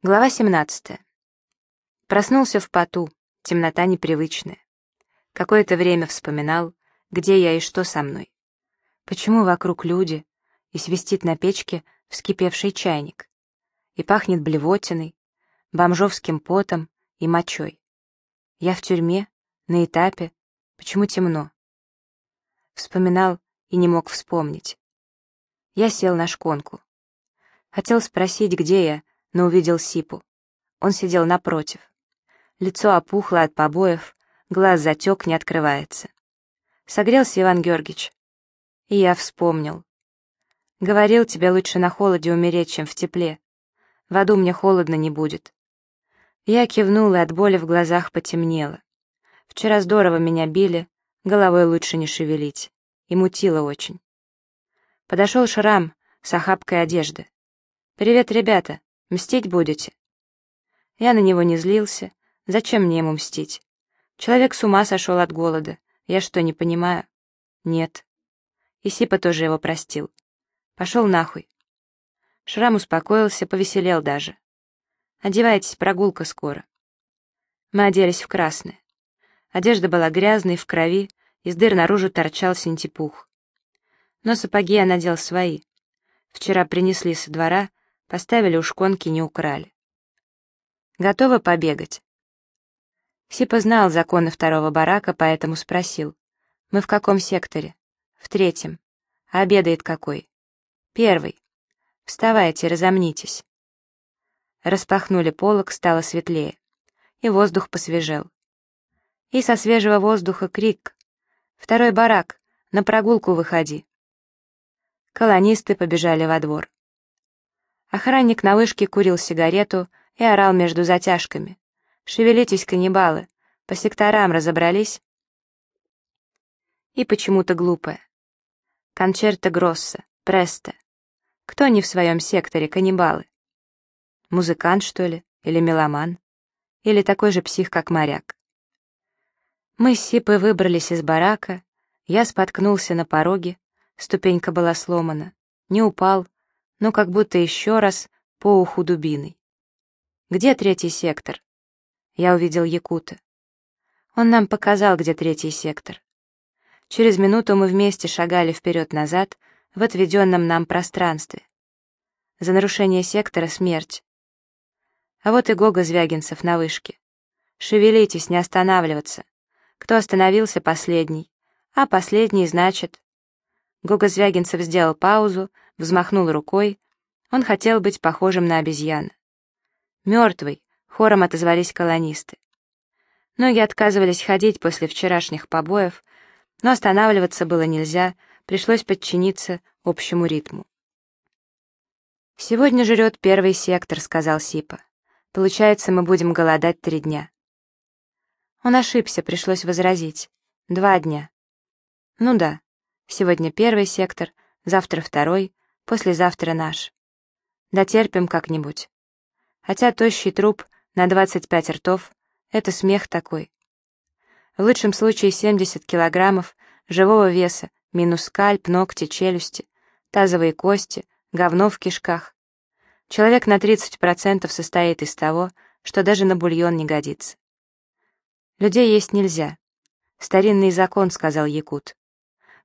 Глава 17. Проснулся в поту, темнота непривычная. Какое-то время вспоминал, где я и что со мной. Почему вокруг люди, и свистит на печке вскипевший чайник, и пахнет блевотиной, бомжовским потом и мочой. Я в тюрьме, на этапе, почему темно? Вспоминал и не мог вспомнить. Я сел на шконку. Хотел спросить, где я, но увидел Сипу. Он сидел напротив. Лицо опухло от побоев, глаз затек, не открывается. Согрелся Иван Георгиевич. И я вспомнил. Говорил, тебе лучше на холоде умереть, чем в тепле. В аду мне холодно не будет. Я кивнул, и от боли в глазах потемнело. Вчера здорово меня били, головой лучше не шевелить. И мутило очень. Подошел Шрам с охапкой одежды. «Привет, ребята!» Мстить будете?» Я на него не злился. Зачем мне ему мстить? Человек с ума сошел от голода. Я что, не понимаю? Нет. И Сипа тоже его простил. Пошел нахуй. Шрам успокоился, повеселел даже. Одевайтесь, прогулка скоро. Мы оделись в красное. Одежда была грязной, в крови, из дыр наружу торчал синтепух. Но сапоги я надел свои. Вчера принесли со двора, Поставили у шконки, не украли. Готовы побегать? Сипа знал законы второго барака, поэтому спросил. Мы в каком секторе? В третьем. А обедает какой? Первый. Вставайте, разомнитесь. Распахнули полок, стало светлее. И воздух посвежел. И со свежего воздуха крик. Второй барак, на прогулку выходи. Колонисты побежали во двор. Охранник на вышке курил сигарету и орал между затяжками. «Шевелитесь, каннибалы! По секторам разобрались?» И почему-то глупая. Кончерто Гросса, Престо. Кто не в своем секторе каннибалы? Музыкант, что ли? Или меломан? Или такой же псих, как моряк? Мы с Сипой выбрались из барака, я споткнулся на пороге, ступенька была сломана, не упал, но как будто еще раз по уху дубиной. «Где третий сектор?» Я увидел Якута. Он нам показал, где третий сектор. Через минуту мы вместе шагали вперед-назад в отведенном нам пространстве. За нарушение сектора — смерть. А вот и Гога Звягинцев на вышке. Шевелитесь, не останавливаться. Кто остановился, последний. А последний, значит... Гога Звягинцев сделал паузу, взмахнул рукой. Он хотел быть похожим на обезьяна. «Мертвый», — хором отозвались колонисты. Многие отказывались ходить после вчерашних побоев, но останавливаться было нельзя, пришлось подчиниться общему ритму. «Сегодня жрет первый сектор», — сказал Сипа. «Получается, мы будем голодать три дня». Он ошибся, пришлось возразить. «Два дня». «Ну да, сегодня первый сектор, завтра второй, послезавтра наш. Дотерпим как-нибудь. Хотя тощий труп на 25 ртов — это смех такой. В лучшем случае 70 килограммов живого веса, минус скальп, ногти, челюсти, тазовые кости, говно в кишках. Человек на 30% состоит из того, что даже на бульон не годится. Людей есть нельзя. Старинный закон, сказал Якут.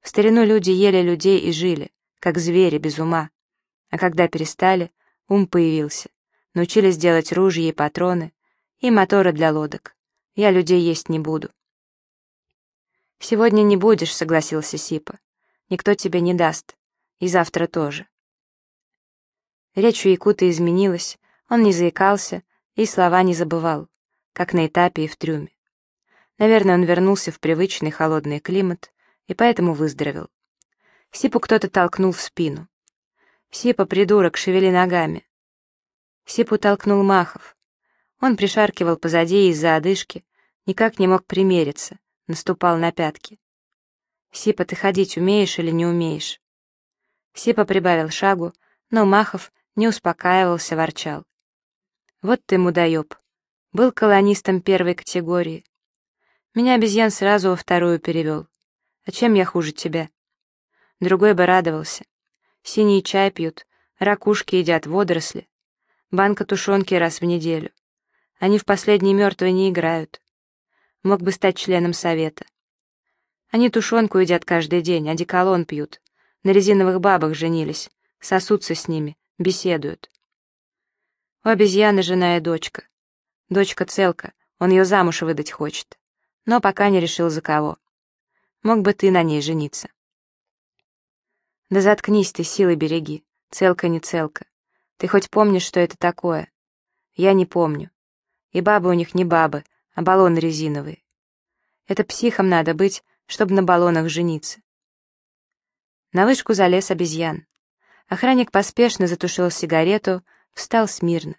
В старину люди ели людей и жили как звери, без ума. А когда перестали, ум появился. Научились делать ружья и патроны, и моторы для лодок. Я людей есть не буду. «Сегодня не будешь», — согласился Сипа. «Никто тебе не даст. И завтра тоже». Речь у Якута изменилась, он не заикался и слова не забывал, как на этапе и в трюме. Наверное, он вернулся в привычный холодный климат и поэтому выздоровел. Сипу кто-то толкнул в спину. «Сипа, придурок, шевели ногами!» Сипу толкнул Махов. Он пришаркивал позади из-за одышки, никак не мог примериться, наступал на пятки. «Сипа, ты ходить умеешь или не умеешь?» Сипа прибавил шагу, но Махов не успокаивался, ворчал. «Вот ты мудоеб. Был колонистом первой категории. Меня обезьян сразу во вторую перевел. А чем я хуже тебя?» Другой бы радовался. Синий чай пьют, ракушки едят, водоросли. Банка тушенки раз в неделю. Они в последние мертвые не играют. Мог бы стать членом совета. Они тушенку едят каждый день, а деколон пьют. На резиновых бабах женились, сосутся с ними, беседуют. У обезьяны жена и дочка. Дочка целка, он ее замуж выдать хочет. Но пока не решил за кого. Мог бы ты на ней жениться. Да заткнись ты, силы береги. Целка не целка. Ты хоть помнишь, что это такое? Я не помню. И бабы у них не бабы, а баллоны резиновые. Это психом надо быть, чтобы на баллонах жениться. На вышку залез обезьян. Охранник поспешно затушил сигарету, встал смирно.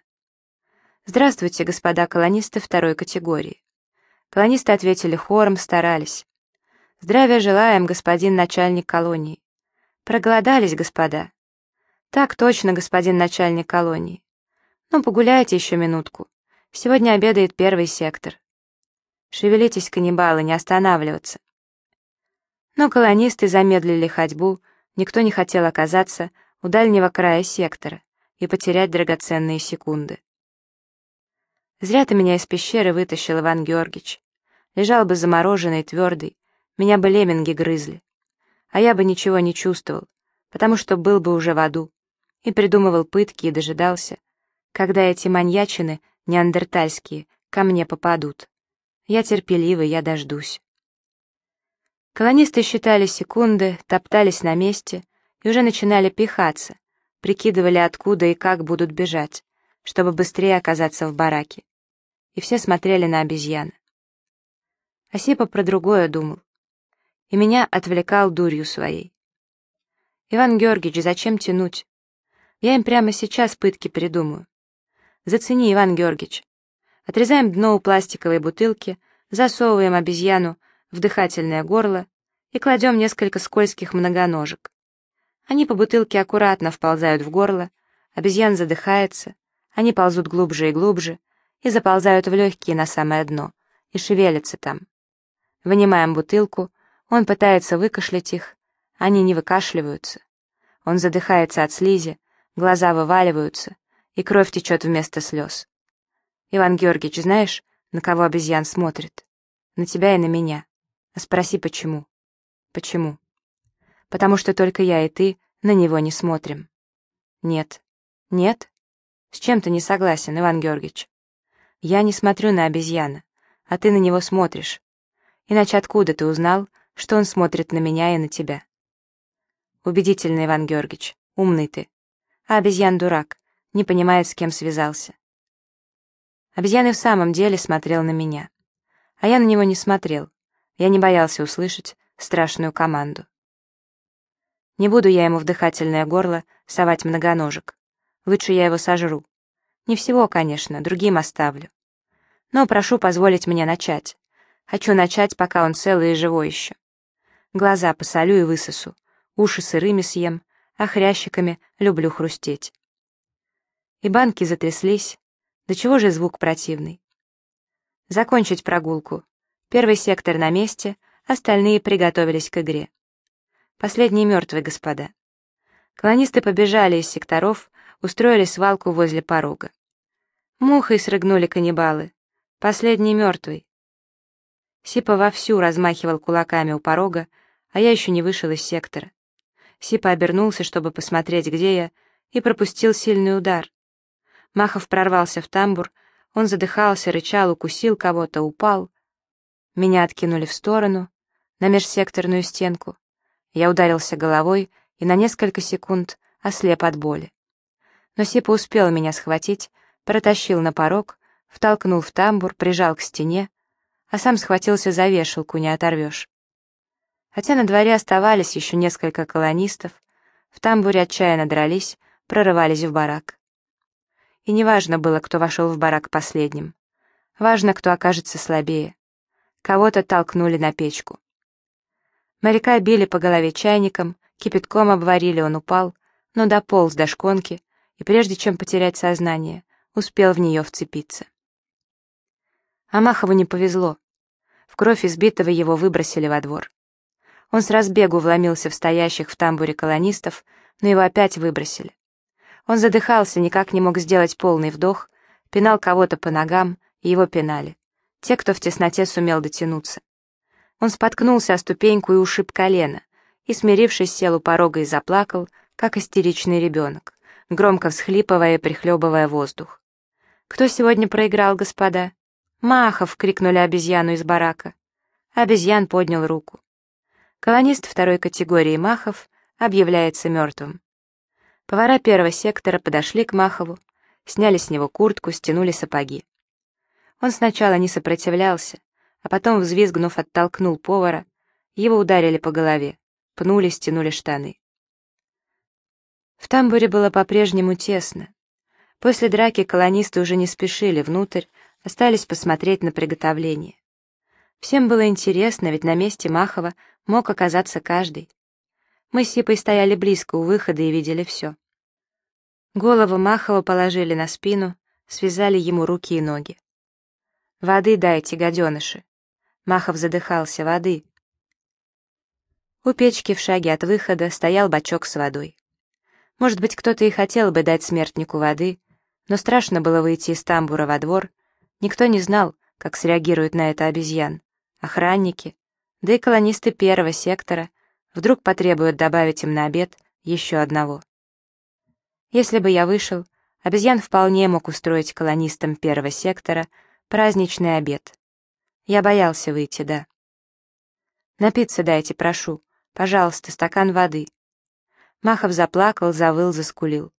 «Здравствуйте, господа колонисты второй категории». Колонисты ответили хором, старались. «Здравия желаем, господин начальник колонии». «Проголодались, господа». «Так точно, господин начальник колонии». «Ну, погуляйте еще минутку. Сегодня обедает первый сектор». «Шевелитесь, каннибалы, не останавливаться». Но колонисты замедлили ходьбу, никто не хотел оказаться у дальнего края сектора и потерять драгоценные секунды. Зря ты меня из пещеры вытащил, Иван Георгиевич. Лежал бы замороженный, твердый, меня бы лемминги грызли. А я бы ничего не чувствовал, потому что был бы уже в аду, и придумывал пытки и дожидался, когда эти маньячины неандертальские ко мне попадут. Я терпеливый, я дождусь. Колонисты считали секунды, топтались на месте и уже начинали пихаться, прикидывали, откуда и как будут бежать, чтобы быстрее оказаться в бараке. И все смотрели на обезьяна. Осипа про другое думал. И меня отвлекал дурью своей. «Иван Георгиевич, зачем тянуть? Я им прямо сейчас пытки придумаю. Зацени, Иван Георгиевич. Отрезаем дно у пластиковой бутылки, засовываем обезьяну в дыхательное горло и кладем несколько скользких многоножек. Они по бутылке аккуратно вползают в горло, обезьян задыхается, они ползут глубже и глубже и заползают в легкие на самое дно и шевелятся там. Вынимаем бутылку, он пытается выкашлять их, они не выкашливаются. Он задыхается от слизи, глаза вываливаются, и кровь течет вместо слез. Иван Георгиевич, знаешь, на кого обезьян смотрит? На тебя и на меня. А спроси, почему? Почему? Потому что только я и ты на него не смотрим. Нет. Нет? С чем ты не согласен, Иван Георгиевич? Я не смотрю на обезьяна, а ты на него смотришь. Иначе откуда ты узнал, что он смотрит на меня и на тебя? Убедительно, Иван Георгиевич, умный ты. А обезьян дурак, не понимает, с кем связался. Обезьян и в самом деле смотрел на меня. А я на него не смотрел. Я не боялся услышать страшную команду. Не буду я ему в дыхательное горло совать многоножек. Лучше я его сожру. Не всего, конечно, другим оставлю. Но прошу позволить мне начать. Хочу начать, пока он целый и живой еще. Глаза посолю и высосу, уши сырыми съем, а хрящиками люблю хрустеть. И банки затряслись. Да чего же звук противный? Закончить прогулку. Первый сектор на месте, остальные приготовились к игре. Последние мертвые, господа. Колонисты побежали из секторов, устроили свалку возле порога. Мухой срыгнули каннибалы. Последний мертвый. Сипа вовсю размахивал кулаками у порога, а я еще не вышел из сектора. Сипа обернулся, чтобы посмотреть, где я, и пропустил сильный удар. Махов прорвался в тамбур, он задыхался, рычал, укусил кого-то, упал. Меня откинули в сторону, на межсекторную стенку. Я ударился головой и на несколько секунд ослеп от боли. Но Сипа успел меня схватить, протащил на порог, втолкнул в тамбур, прижал к стене, а сам схватился за вешалку, не оторвешь. Хотя на дворе оставались еще несколько колонистов, в тамбуре отчаянно дрались, прорывались в барак. И неважно было, кто вошел в барак последним. Важно, кто окажется слабее. Кого-то толкнули на печку. Моряка били по голове чайником, кипятком обварили, он упал, но дополз до шконки, и прежде чем потерять сознание, успел в нее вцепиться. Амахову не повезло. В кровь избитого его выбросили во двор. Он с разбегу вломился в стоящих в тамбуре колонистов, но его опять выбросили. Он задыхался, никак не мог сделать полный вдох, пинал кого-то по ногам, и его пинали. Те, кто в тесноте сумел дотянуться. Он споткнулся о ступеньку и ушиб колено, и, смирившись, сел у порога и заплакал, как истеричный ребенок, громко всхлипывая и прихлебывая воздух. «Кто сегодня проиграл, господа?» «Махов!» — крикнули обезьяну из барака. Обезьян поднял руку. Колонист второй категории Махов объявляется мертвым. Повара первого сектора подошли к Махову, сняли с него куртку, стянули сапоги. Он сначала не сопротивлялся, а потом, взвизгнув, оттолкнул повара, его ударили по голове, пнули, стянули штаны. В тамбуре было по-прежнему тесно. После драки колонисты уже не спешили внутрь, остались посмотреть на приготовление. Всем было интересно, ведь на месте Махова мог оказаться каждый. Мы с Сипой стояли близко у выхода и видели все. Голову Махова положили на спину, связали ему руки и ноги. «Воды дайте, гаденыши!» Махов задыхался, воды. У печки в шаге от выхода стоял бачок с водой. Может быть, кто-то и хотел бы дать смертнику воды, но страшно было выйти из тамбура во двор. Никто не знал, как среагируют на это обезьян. Охранники, да и колонисты первого сектора вдруг потребуют добавить им на обед еще одного. Если бы я вышел, обезьян вполне мог устроить колонистам первого сектора праздничный обед. Я боялся выйти, да. Напиться дайте, прошу. Пожалуйста, стакан воды. Махов заплакал, завыл, заскулил.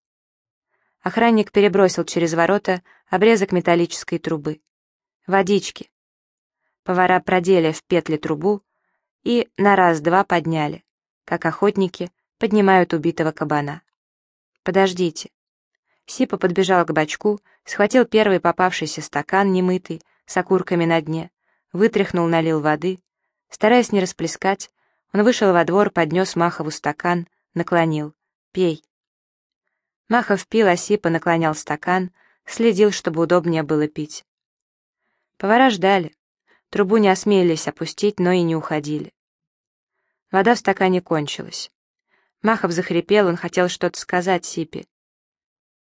Охранник перебросил через ворота обрезок металлической трубы. Водички. Повара продели в петли трубу и на раз-два подняли, как охотники поднимают убитого кабана. «Подождите». Сипа подбежал к бачку, схватил первый попавшийся стакан, немытый, с окурками на дне, вытряхнул, налил воды. Стараясь не расплескать, он вышел во двор, поднес Махову стакан, наклонил. «Пей». Махов пил, а Сипа наклонял стакан, следил, чтобы удобнее было пить. Повара ждали. Трубу не осмелились опустить, но и не уходили. Вода в стакане кончилась. Махов захрипел, он хотел что-то сказать Сипе.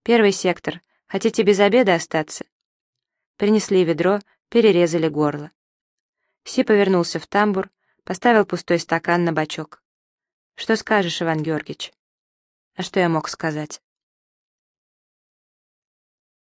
«Первый сектор. Хотите без обеда остаться?» Принесли ведро, перерезали горло. Си повернулся в тамбур, поставил пустой стакан на бочок. «Что скажешь, Иван Георгиевич?» «А что я мог сказать?»